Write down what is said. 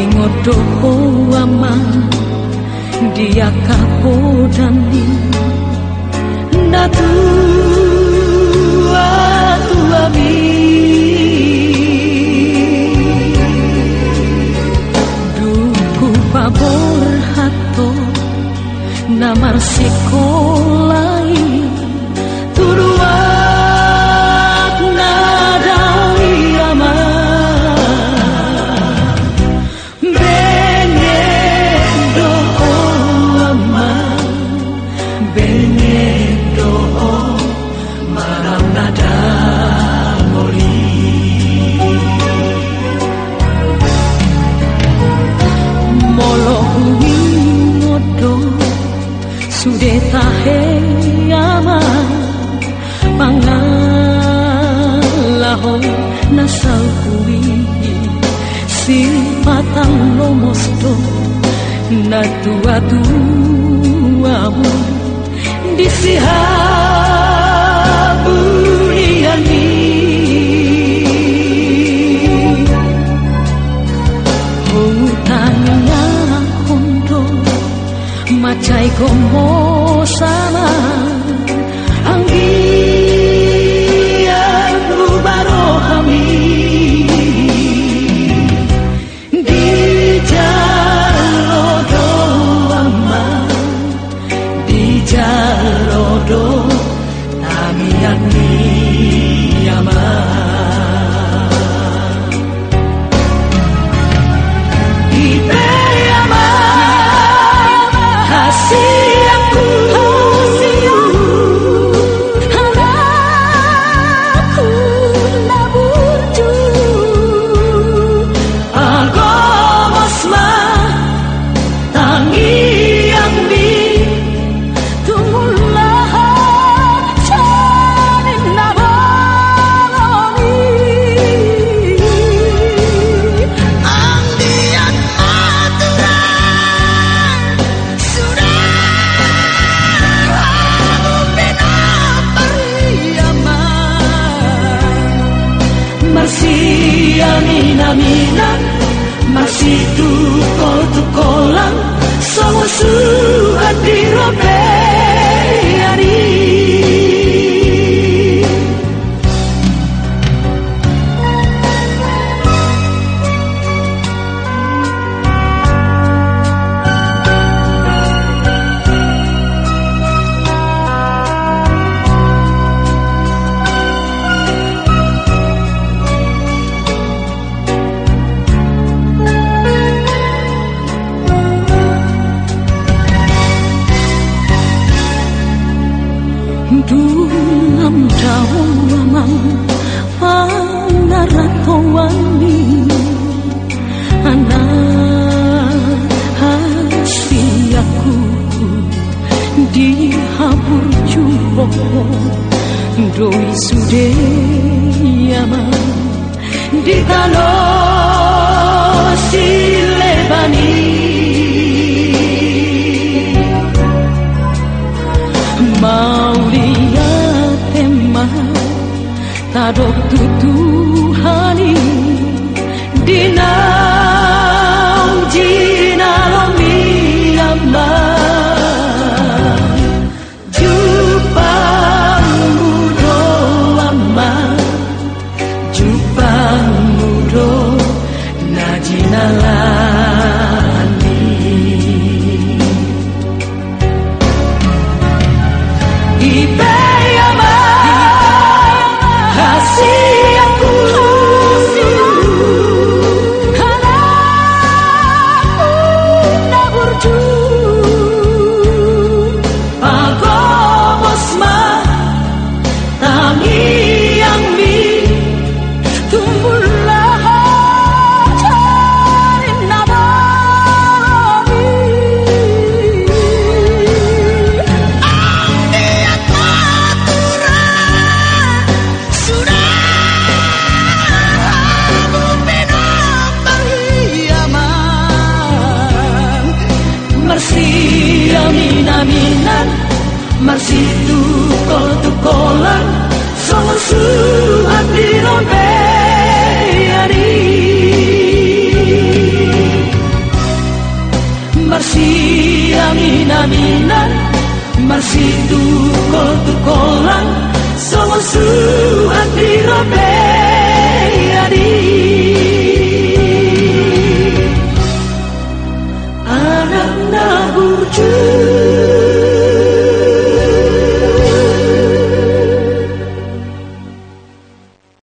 ingot doho aman dia kapodani tua mi. Duku pabor hato namar sekolai nasal kuwi sifatan lomosto na tua tuamu di sihaburiani hutannya kondo macai gomo sama caminan, mas si tú habur jumpo doi sude yama ditalo silebani. He better. jaminan tu kol tukolan Somosu anti robek